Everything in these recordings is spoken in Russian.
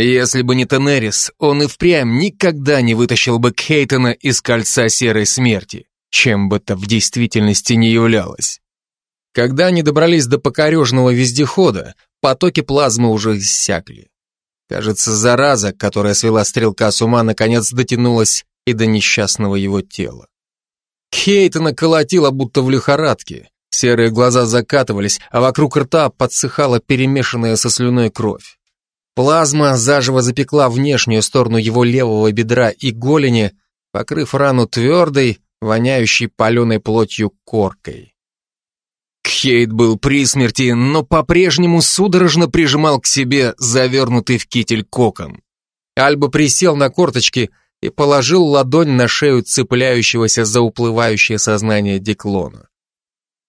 Если бы не Тенерис, он и впрямь никогда не вытащил бы Кейтона из кольца серой смерти, чем бы то в действительности не являлось. Когда они добрались до покорежного вездехода, потоки плазмы уже иссякли. Кажется, зараза, которая свела стрелка с ума, наконец дотянулась и до несчастного его тела. Кейтона колотила, будто в лихорадке. Серые глаза закатывались, а вокруг рта подсыхала перемешанная со слюной кровь. Плазма заживо запекла внешнюю сторону его левого бедра и голени, покрыв рану твердой, воняющей паленой плотью коркой. Кхейт был при смерти, но по-прежнему судорожно прижимал к себе завернутый в китель кокон. Альба присел на корточки и положил ладонь на шею цепляющегося за уплывающее сознание Деклона.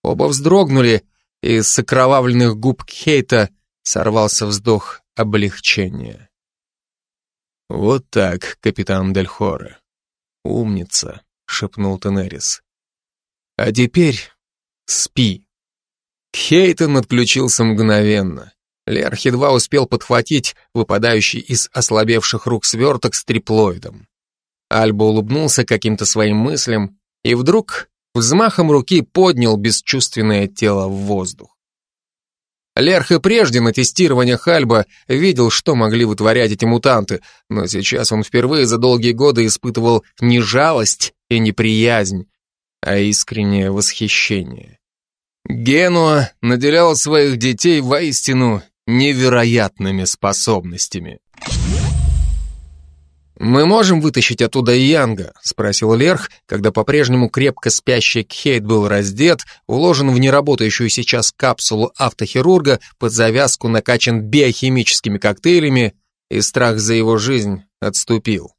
Оба вздрогнули, и с окровавленных губ Кхейта сорвался вздох облегчения. «Вот так, капитан Дельхоре. Умница», — шепнул Тенерис. «А теперь спи». Хейтон отключился мгновенно. Лерх едва успел подхватить выпадающий из ослабевших рук сверток с триплоидом. Альба улыбнулся каким-то своим мыслям и вдруг взмахом руки поднял бесчувственное тело в воздух. Лерх и прежде на тестированиях Альба видел, что могли вытворять эти мутанты, но сейчас он впервые за долгие годы испытывал не жалость и неприязнь, а искреннее восхищение. Генуа наделял своих детей воистину невероятными способностями. «Мы можем вытащить оттуда Янга?» — спросил Лерх, когда по-прежнему крепко спящий Кхейт был раздет, уложен в неработающую сейчас капсулу автохирурга, под завязку накачан биохимическими коктейлями, и страх за его жизнь отступил.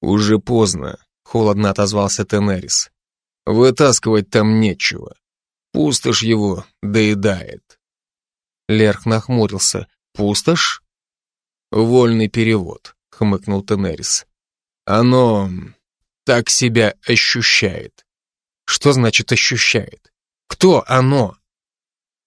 «Уже поздно», — холодно отозвался Тенерис. «Вытаскивать там нечего. Пустошь его доедает. Лерх нахмурился. Пустошь? Вольный перевод, хмыкнул Тенерис. Оно так себя ощущает. Что значит ощущает? Кто оно?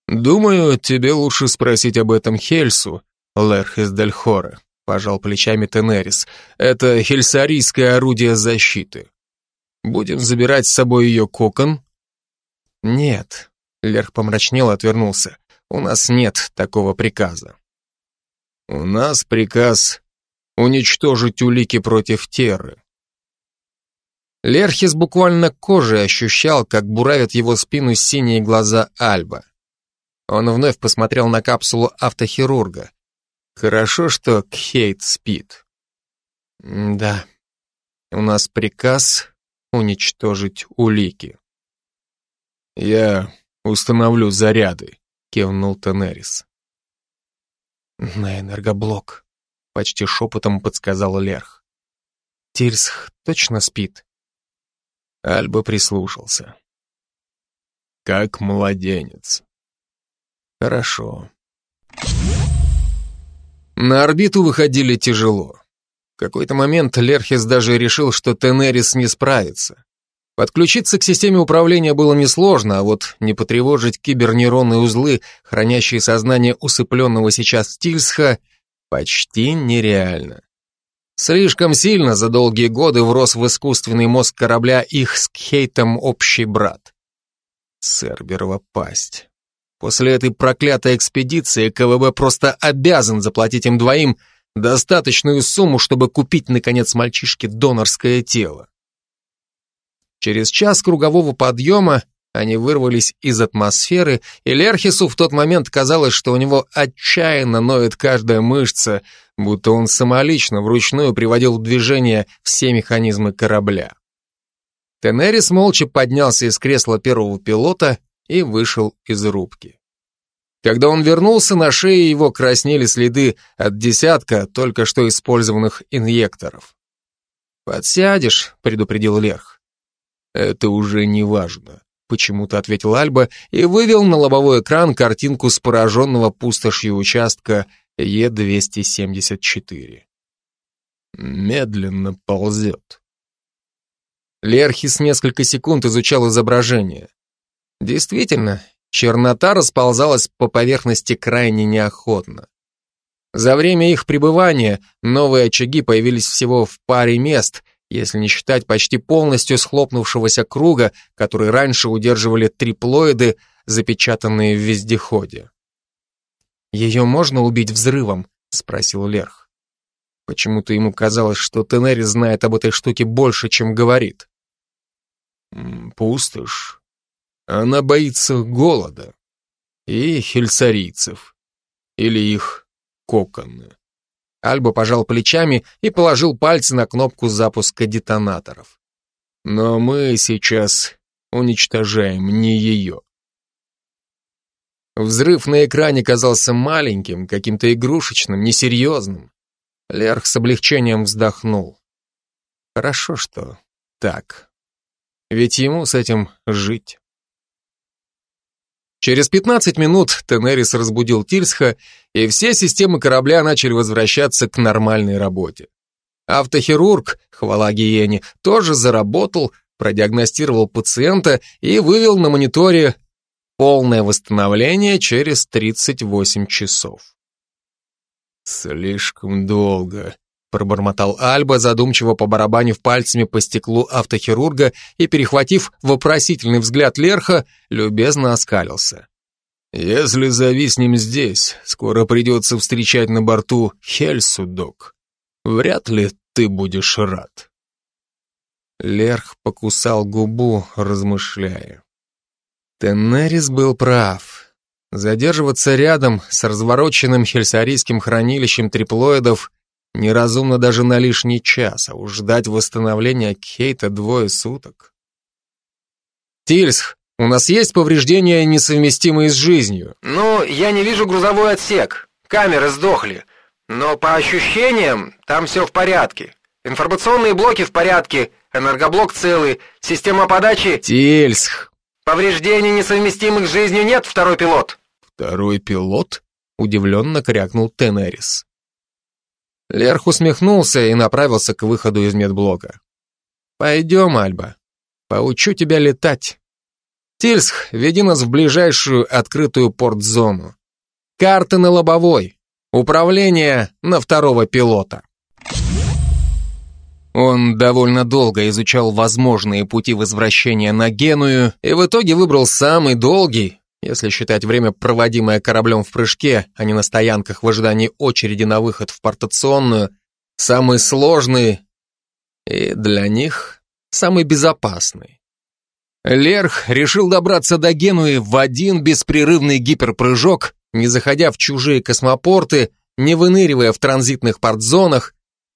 Думаю, тебе лучше спросить об этом Хельсу, Лерх из Дельхора, пожал плечами Тенерис. Это хельсарийское орудие защиты. Будем забирать с собой ее кокон, «Нет», — Лерх помрачнел и отвернулся, — «у нас нет такого приказа». «У нас приказ уничтожить улики против Терры». Лерхис буквально кожей ощущал, как буравят его спину синие глаза Альба. Он вновь посмотрел на капсулу автохирурга. Хорошо, что Кхейт спит. Да, у нас приказ уничтожить улики. «Я установлю заряды», — кивнул Тенерис. «На энергоблок», — почти шепотом подсказал Лерх. «Тирсх точно спит?» Альба прислушался. «Как младенец». «Хорошо». На орбиту выходили тяжело. В какой-то момент Лерхис даже решил, что Тенерис не справится. Подключиться к системе управления было несложно, а вот не потревожить кибернейронные узлы, хранящие сознание усыпленного сейчас Тильсха, почти нереально. Слишком сильно за долгие годы врос в искусственный мозг корабля их с Кейтом общий брат. Церберова пасть. После этой проклятой экспедиции КВБ просто обязан заплатить им двоим достаточную сумму, чтобы купить, наконец, мальчишке донорское тело. Через час кругового подъема они вырвались из атмосферы, и Лерхису в тот момент казалось, что у него отчаянно ноет каждая мышца, будто он самолично вручную приводил в движение все механизмы корабля. Тенерис молча поднялся из кресла первого пилота и вышел из рубки. Когда он вернулся, на шее его краснели следы от десятка только что использованных инъекторов. «Подсядешь», — предупредил Лерх. «Это уже не важно», — почему-то ответил Альба и вывел на лобовой экран картинку с пораженного пустошью участка Е-274. Медленно ползет. Лерхис несколько секунд изучал изображение. Действительно, чернота расползалась по поверхности крайне неохотно. За время их пребывания новые очаги появились всего в паре мест, если не считать почти полностью схлопнувшегося круга, который раньше удерживали триплоиды, запечатанные в вездеходе. «Ее можно убить взрывом?» — спросил Лерх. Почему-то ему казалось, что Тенери знает об этой штуке больше, чем говорит. «Пустошь. Она боится голода. И хельсарийцев. Или их коконы». Альба пожал плечами и положил пальцы на кнопку запуска детонаторов. «Но мы сейчас уничтожаем не ее». Взрыв на экране казался маленьким, каким-то игрушечным, несерьезным. Лерх с облегчением вздохнул. Хорошо, что так. Ведь ему с этим жить. Через 15 минут Тенерис разбудил Тильсха, и все системы корабля начали возвращаться к нормальной работе. Автохирург, хвала Гиене, тоже заработал, продиагностировал пациента и вывел на мониторе полное восстановление через 38 часов. «Слишком долго», — пробормотал Альба, задумчиво побарабанив пальцами по стеклу автохирурга и, перехватив вопросительный взгляд Лерха, любезно оскалился. «Если зависнем здесь, скоро придется встречать на борту Хельсу, док. Вряд ли ты будешь рад». Лерх покусал губу, размышляя. Теннерис был прав. Задерживаться рядом с развороченным хельсарийским хранилищем триплоидов неразумно даже на лишний час, а уж ждать восстановления Кейта двое суток. «Тильсх, у нас есть повреждения, несовместимые с жизнью?» «Ну, я не вижу грузовой отсек. Камеры сдохли. Но по ощущениям, там все в порядке. Информационные блоки в порядке, энергоблок целый, система подачи...» «Тильсх, «Повреждений, несовместимых с жизнью, нет, второй пилот?» «Второй пилот?» — удивленно крякнул Тенерис. Лерх усмехнулся и направился к выходу из медблока. «Пойдем, Альба. Поучу тебя летать. Тильсх, веди нас в ближайшую открытую портзону. Карты на лобовой. Управление на второго пилота». Он довольно долго изучал возможные пути возвращения на Геную и в итоге выбрал самый долгий, если считать время, проводимое кораблем в прыжке, а не на стоянках в ожидании очереди на выход в портационную, самый сложный и для них самый безопасный. Лерх решил добраться до Генуи в один беспрерывный гиперпрыжок, не заходя в чужие космопорты, не выныривая в транзитных портзонах,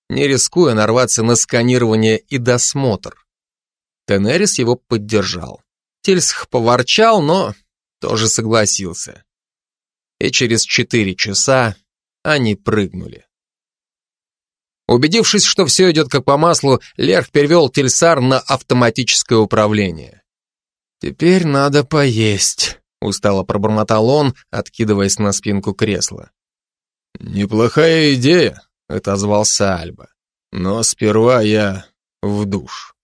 не рискуя нарваться на сканирование и досмотр. Тенерис его поддержал. Тильсх поворчал, но тоже согласился. И через четыре часа они прыгнули. Убедившись, что все идет как по маслу, Лерх перевел Тельсар на автоматическое управление. «Теперь надо поесть», — устало пробормотал он, откидываясь на спинку кресла. «Неплохая идея», — отозвался Альба. «Но сперва я в душ».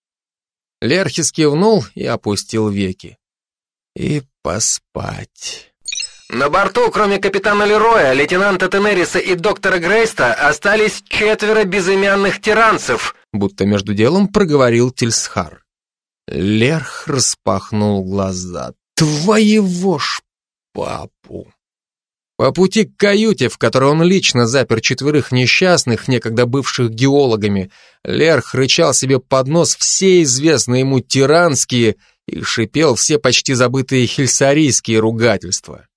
Лерхис кивнул и опустил веки. «И поспать». На борту, кроме капитана Лероя, лейтенанта Тенериса и доктора Грейста, остались четверо безымянных тиранцев, будто между делом проговорил Тильсхар. Лерх распахнул глаза. «Твоего ж папу!» По пути к каюте, в которой он лично запер четверых несчастных, некогда бывших геологами, Лерх рычал себе под нос все известные ему тиранские и шипел все почти забытые хельсарийские ругательства.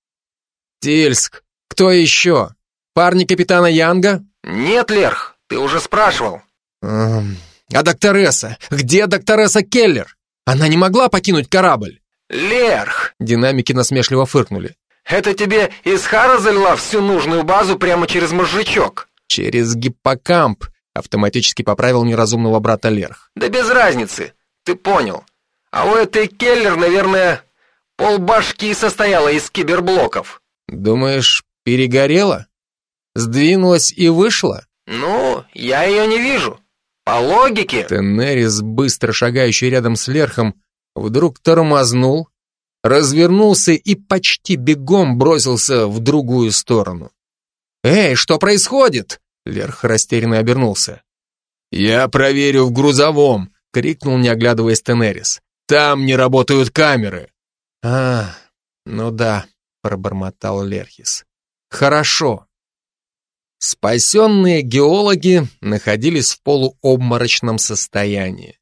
«Тильск, кто еще? Парни капитана Янга?» «Нет, Лерх, ты уже спрашивал». «Эм, «А докторесса? Где докторесса Келлер? Она не могла покинуть корабль?» «Лерх!» Динамики насмешливо фыркнули. Это тебе из Хара залила всю нужную базу прямо через мозжечок?» «Через гиппокамп», — автоматически поправил неразумного брата Лерх. «Да без разницы, ты понял. А у этой Келлер, наверное, полбашки состояла из киберблоков». «Думаешь, перегорела? Сдвинулась и вышла?» «Ну, я ее не вижу. По логике...» Тенерис, быстро шагающий рядом с Лерхом, вдруг тормознул, развернулся и почти бегом бросился в другую сторону. «Эй, что происходит?» Лерх растерянно обернулся. «Я проверю в грузовом!» — крикнул, не оглядываясь Тенерис. «Там не работают камеры!» «А, ну да», — пробормотал Лерхис. «Хорошо». Спасенные геологи находились в полуобморочном состоянии.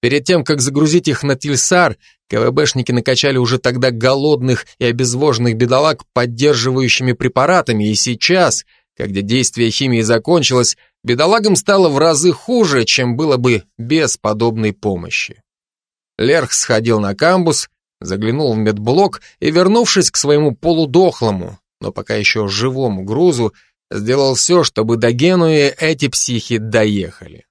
Перед тем, как загрузить их на Тильсар, КВБшники накачали уже тогда голодных и обезвоженных бедолаг поддерживающими препаратами, и сейчас, когда действие химии закончилось, бедолагам стало в разы хуже, чем было бы без подобной помощи. Лерх сходил на камбус, заглянул в медблок и, вернувшись к своему полудохлому, но пока еще живому грузу, сделал все, чтобы до Генуи эти психи доехали.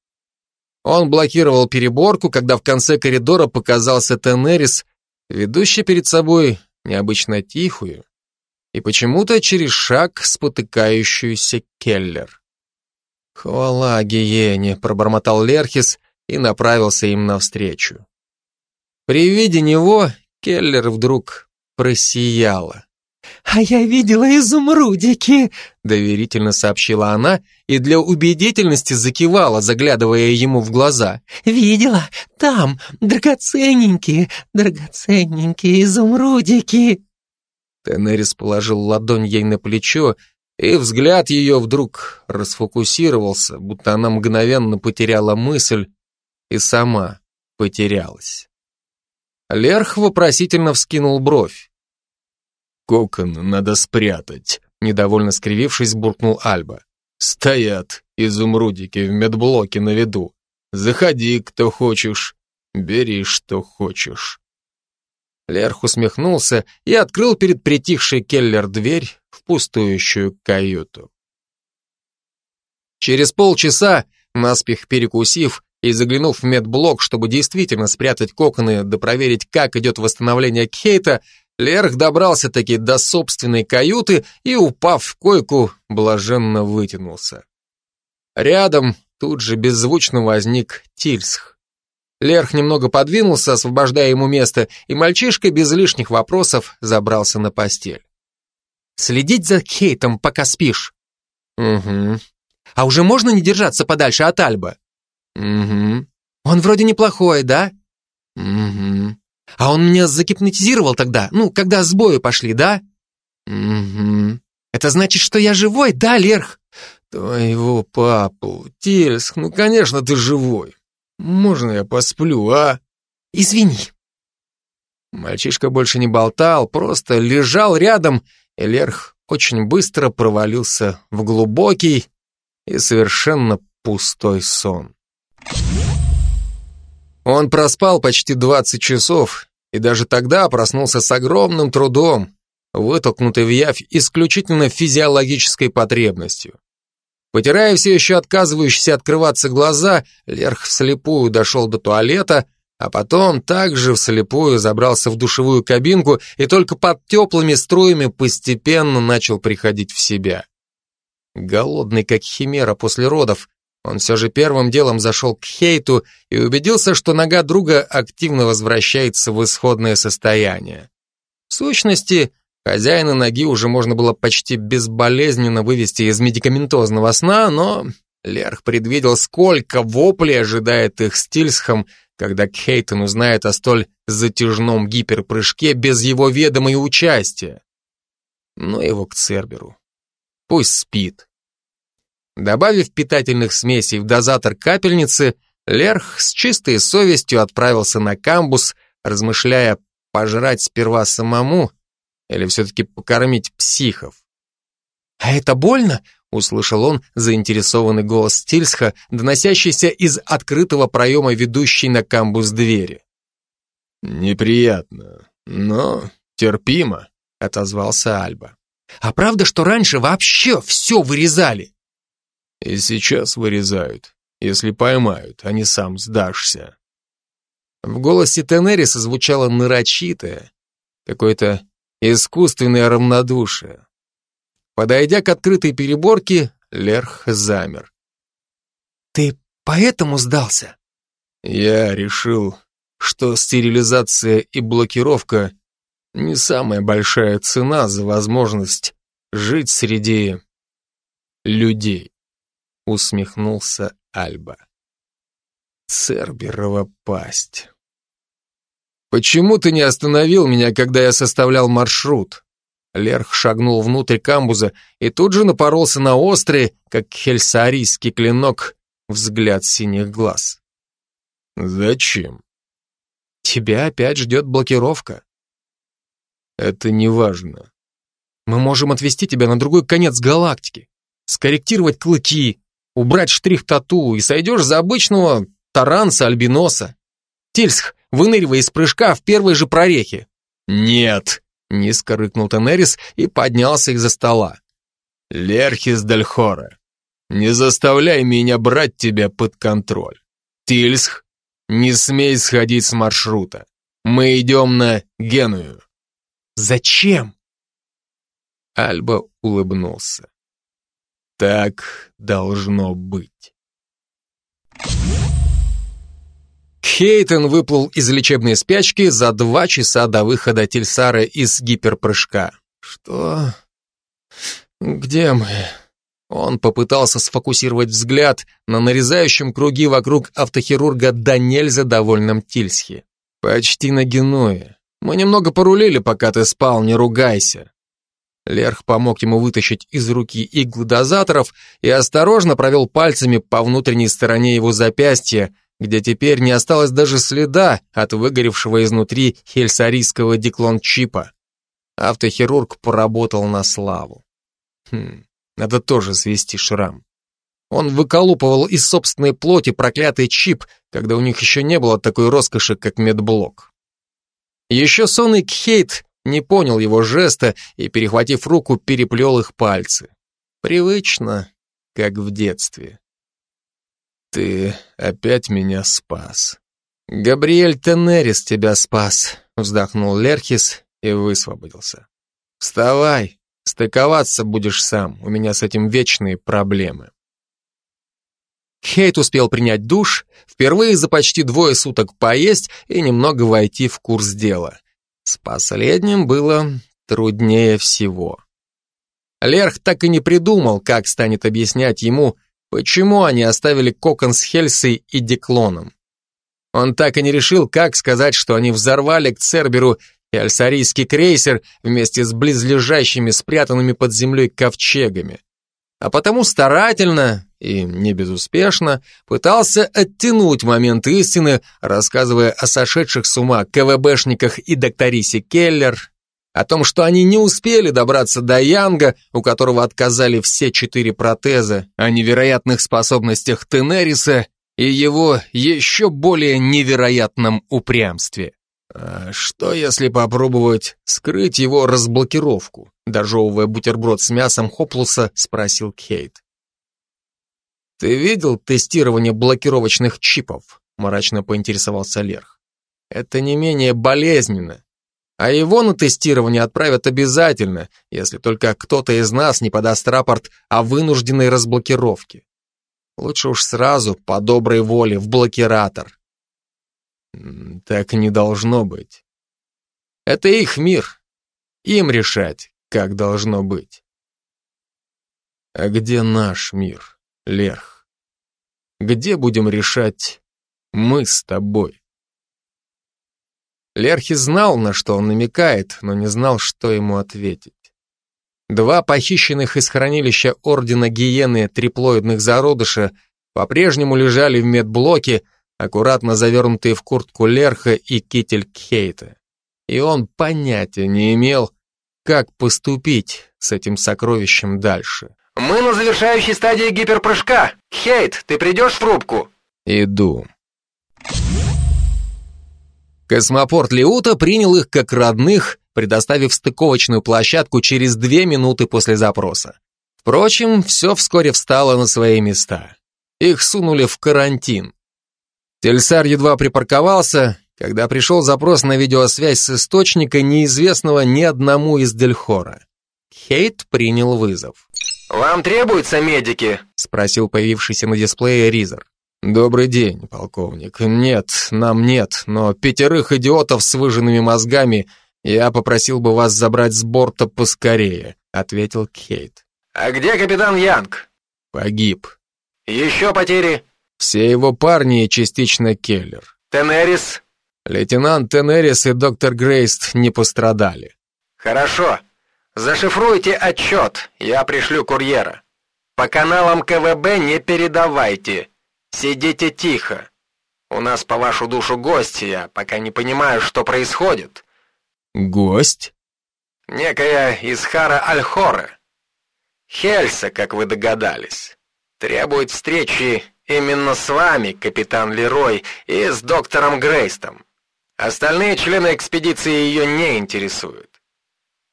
Он блокировал переборку, когда в конце коридора показался Тенерис, ведущий перед собой необычно тихую и почему-то через шаг спотыкающуюся Келлер. «Хвала Гиене», — пробормотал Лерхис и направился им навстречу. При виде него Келлер вдруг просияла. «А я видела изумрудики», — доверительно сообщила она и для убедительности закивала, заглядывая ему в глаза. «Видела? Там, драгоценненькие, драгоценненькие изумрудики». Тенерис положил ладонь ей на плечо, и взгляд ее вдруг расфокусировался, будто она мгновенно потеряла мысль и сама потерялась. Лерх вопросительно вскинул бровь. «Кокон надо спрятать», — недовольно скривившись, буркнул Альба. «Стоят изумрудики в медблоке на виду. Заходи, кто хочешь, бери, что хочешь». Лерх усмехнулся и открыл перед притихшей Келлер дверь в пустующую каюту. Через полчаса, наспех перекусив и заглянув в медблок, чтобы действительно спрятать коконы да проверить, как идет восстановление Кейта, Лерх добрался-таки до собственной каюты и, упав в койку, блаженно вытянулся. Рядом тут же беззвучно возник Тильсх. Лерх немного подвинулся, освобождая ему место, и мальчишка без лишних вопросов забрался на постель. «Следить за Кейтом, пока спишь?» «Угу». «А уже можно не держаться подальше от Альба?» «Угу». «Он вроде неплохой, да?» «Угу». «А он меня загипнотизировал тогда, ну, когда с бою пошли, да?» «Угу». «Это значит, что я живой, да, Лерх?» «Твоего папу, Тельск, ну, конечно, ты живой. Можно я посплю, а?» «Извини». Мальчишка больше не болтал, просто лежал рядом, и Лерх очень быстро провалился в глубокий и совершенно пустой сон. Он проспал почти 20 часов и даже тогда проснулся с огромным трудом, вытолкнутый в явь исключительно физиологической потребностью. Потирая все еще отказывающиеся открываться глаза, Лерх вслепую дошел до туалета, а потом также вслепую забрался в душевую кабинку и только под теплыми струями постепенно начал приходить в себя. Голодный, как химера после родов, он все же первым делом зашел к Хейту и убедился, что нога друга активно возвращается в исходное состояние. В сущности, хозяина ноги уже можно было почти безболезненно вывести из медикаментозного сна, но Лерх предвидел, сколько воплей ожидает их с когда Кейтон узнает о столь затяжном гиперпрыжке без его ведома и участия. Но его к Церберу. Пусть спит. Добавив питательных смесей в дозатор капельницы, Лерх с чистой совестью отправился на камбус, размышляя, пожрать сперва самому или все-таки покормить психов. «А это больно?» — услышал он заинтересованный голос Стильсха, доносящийся из открытого проема ведущей на камбус двери. «Неприятно, но терпимо», — отозвался Альба. «А правда, что раньше вообще все вырезали?» И сейчас вырезают, если поймают, а не сам сдашься. В голосе Тенериса звучало нарочитое, какое-то искусственное равнодушие. Подойдя к открытой переборке, Лерх замер. «Ты поэтому сдался?» Я решил, что стерилизация и блокировка не самая большая цена за возможность жить среди людей. Усмехнулся Альба. Церберова пасть. «Почему ты не остановил меня, когда я составлял маршрут?» Лерх шагнул внутрь камбуза и тут же напоролся на острый, как хельсарийский клинок, взгляд синих глаз. «Зачем?» «Тебя опять ждет блокировка». «Это не важно. Мы можем отвезти тебя на другой конец галактики, скорректировать клыки, убрать штрих-тату и сойдешь за обычного таранса-альбиноса. Тильсх, выныривай из прыжка в первой же прорехе. Нет, низко рыкнул Тенерис и поднялся из-за стола. Лерхис Дальхора, не заставляй меня брать тебя под контроль. Тильсх, не смей сходить с маршрута. Мы идем на Геную. Зачем? Альба улыбнулся. Так должно быть. Хейтен выплыл из лечебной спячки за два часа до выхода Тильсара из гиперпрыжка. Что? Где мы? Он попытался сфокусировать взгляд на нарезающем круги вокруг автохирурга до нельзя довольном Тильсхе. Почти на Генуе. Мы немного порулили, пока ты спал, не ругайся. Лерх помог ему вытащить из руки иглы дозаторов и осторожно провел пальцами по внутренней стороне его запястья, где теперь не осталось даже следа от выгоревшего изнутри хельсарийского диклон-чипа. Автохирург поработал на славу. Хм, надо тоже свести шрам. Он выколупывал из собственной плоти проклятый чип, когда у них еще не было такой роскоши, как медблок. Еще сонный Кхейт не понял его жеста и, перехватив руку, переплел их пальцы. Привычно, как в детстве. «Ты опять меня спас». «Габриэль Тенерис тебя спас», — вздохнул Лерхис и высвободился. «Вставай, стыковаться будешь сам, у меня с этим вечные проблемы». Хейт успел принять душ, впервые за почти двое суток поесть и немного войти в курс дела. С последним было труднее всего. Лерх так и не придумал, как станет объяснять ему, почему они оставили кокон с Хельсой и Деклоном. Он так и не решил, как сказать, что они взорвали к Церберу и альсарийский крейсер вместе с близлежащими спрятанными под землей ковчегами. А потому старательно и не безуспешно пытался оттянуть момент истины, рассказывая о сошедших с ума КВБшниках и докторисе Келлер, о том, что они не успели добраться до Янга, у которого отказали все четыре протеза, о невероятных способностях Тенериса и его еще более невероятном упрямстве. А что если попробовать скрыть его разблокировку? Дожевывая бутерброд с мясом Хоплуса, спросил Кейт. «Ты видел тестирование блокировочных чипов?» мрачно поинтересовался Лерх. «Это не менее болезненно. А его на тестирование отправят обязательно, если только кто-то из нас не подаст рапорт о вынужденной разблокировке. Лучше уж сразу, по доброй воле, в блокиратор. Так не должно быть. Это их мир. Им решать, как должно быть. А где наш мир? Лерх. Где будем решать мы с тобой? Лерхи знал, на что он намекает, но не знал, что ему ответить. Два похищенных из хранилища Ордена Гиены триплоидных зародыша по-прежнему лежали в медблоке, аккуратно завернутые в куртку Лерха и китель Кхейта. И он понятия не имел, как поступить с этим сокровищем дальше. «Мы на завершающей стадии гиперпрыжка! Хейт, ты придешь в рубку?» «Иду». Космопорт Леута принял их как родных, предоставив стыковочную площадку через две минуты после запроса. Впрочем, все вскоре встало на свои места. Их сунули в карантин. Тельсар едва припарковался, когда пришел запрос на видеосвязь с источника, неизвестного ни одному из Дельхора. Хейт принял вызов. «Вам требуются медики?» — спросил появившийся на дисплее Ризер. «Добрый день, полковник. Нет, нам нет, но пятерых идиотов с выжженными мозгами я попросил бы вас забрать с борта поскорее», — ответил Кейт. «А где капитан Янг? Погиб. Еще потери? Все его парни и частично Келлер. Тенерис? Лейтенант Тенерис и доктор Грейст не пострадали. Хорошо. Зашифруйте отчет, я пришлю курьера. По каналам КВБ не передавайте. Сидите тихо. У нас по вашу душу гости, я пока не понимаю, что происходит. Гость? Некая Исхара Альхора. Хельса, как вы догадались. Требует встречи именно с вами, капитан Лерой, и с доктором Грейстом. Остальные члены экспедиции ее не интересуют.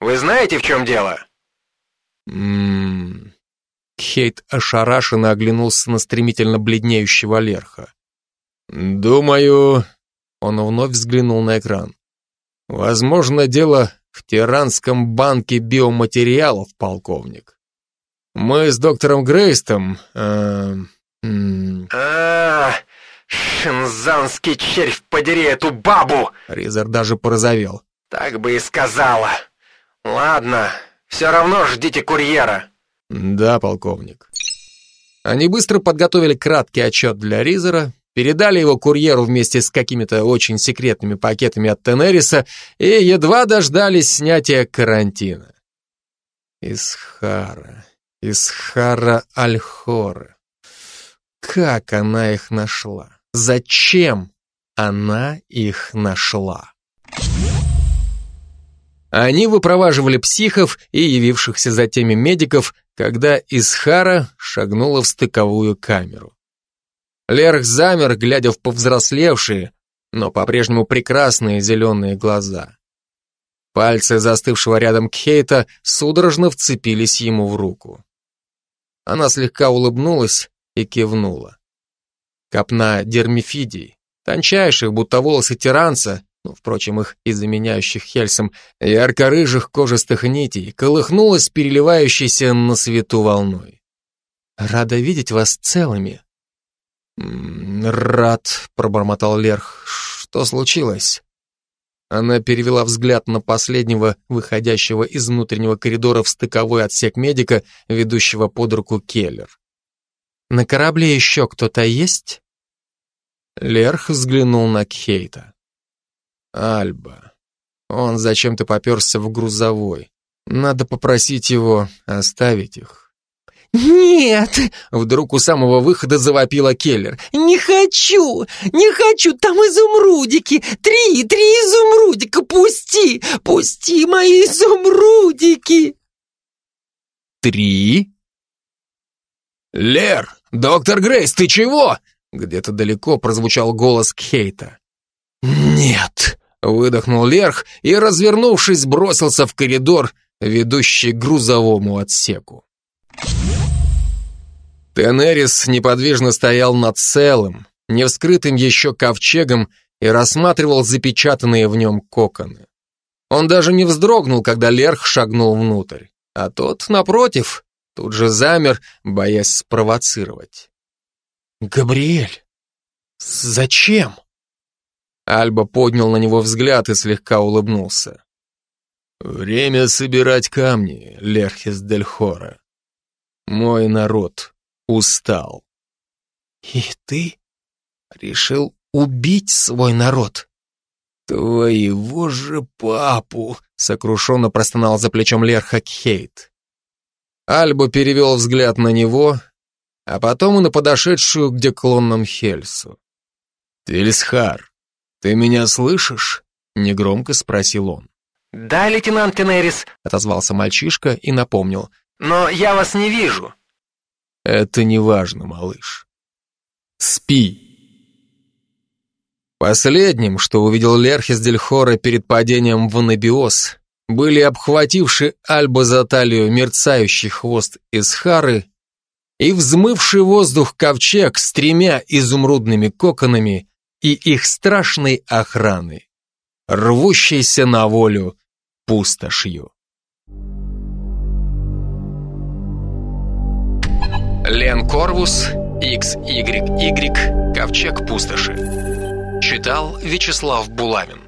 Вы знаете, в чем дело? Ммм... Хейт ошарашенно оглянулся на стремительно бледнеющего Лерха. «Думаю...» Он вновь взглянул на экран. «Возможно, дело в Тиранском банке биоматериалов, полковник. Мы с доктором Грейстом... Э, а, шинзанский червь, подери эту бабу! Ризер даже порозовел. Так бы и сказала. Ладно, все равно ждите курьера. Да, полковник. Они быстро подготовили краткий отчет для Ризера, передали его курьеру вместе с какими-то очень секретными пакетами от Тенериса и едва дождались снятия карантина. Исхара, Исхара Альхора. Как она их нашла? Зачем она их нашла? Они выпроваживали психов и явившихся за теми медиков, когда Исхара шагнула в стыковую камеру. Лерх замер, глядя в повзрослевшие, но по-прежнему прекрасные зеленые глаза. Пальцы застывшего рядом Кейта судорожно вцепились ему в руку. Она слегка улыбнулась и кивнула. Копна дермифидий, тончайших, будто волосы тиранца, ну, впрочем, их и заменяющих Хельсом, ярко-рыжих кожистых нитей, колыхнулась переливающейся на свету волной. «Рада видеть вас целыми». «Рад», — пробормотал Лерх. «Что случилось?» Она перевела взгляд на последнего, выходящего из внутреннего коридора в стыковой отсек медика, ведущего под руку Келлер. «На корабле еще кто-то есть?» Лерх взглянул на Кейта. Альба. Он зачем-то поперся в грузовой. Надо попросить его оставить их. «Нет!» — вдруг у самого выхода завопила Келлер. «Не хочу! Не хочу! Там изумрудики! Три, три изумрудика! Пусти! Пусти мои изумрудики!» «Три?» «Лер! Доктор Грейс, ты чего?» Где-то далеко прозвучал голос Кейта. «Нет!» Выдохнул Лерх и, развернувшись, бросился в коридор, ведущий к грузовому отсеку. Тенерис неподвижно стоял над целым, невскрытым еще ковчегом и рассматривал запечатанные в нем коконы. Он даже не вздрогнул, когда Лерх шагнул внутрь, а тот, напротив, тут же замер, боясь спровоцировать. «Габриэль, зачем?» Альба поднял на него взгляд и слегка улыбнулся. «Время собирать камни, Лерхис Дель Хора. Мой народ устал». «И ты решил убить свой народ?» «Твоего же папу!» — сокрушенно простонал за плечом Лерха Кхейт. Альба перевел взгляд на него, а потом и на подошедшую к деклонным Хельсу. «Тельсхар, «Ты меня слышишь?» — негромко спросил он. «Да, лейтенант Тенерис», — отозвался мальчишка и напомнил. «Но я вас не вижу». «Это не важно, малыш. Спи». Последним, что увидел Лерхис Дельхора перед падением в анабиоз, были обхвативший Альба за талию мерцающий хвост из Хары и взмывший воздух ковчег с тремя изумрудными коконами и их страшной охраны, рвущейся на волю пустошью. Лен Корвус, XYY, Ковчег пустоши. Читал Вячеслав Булавин.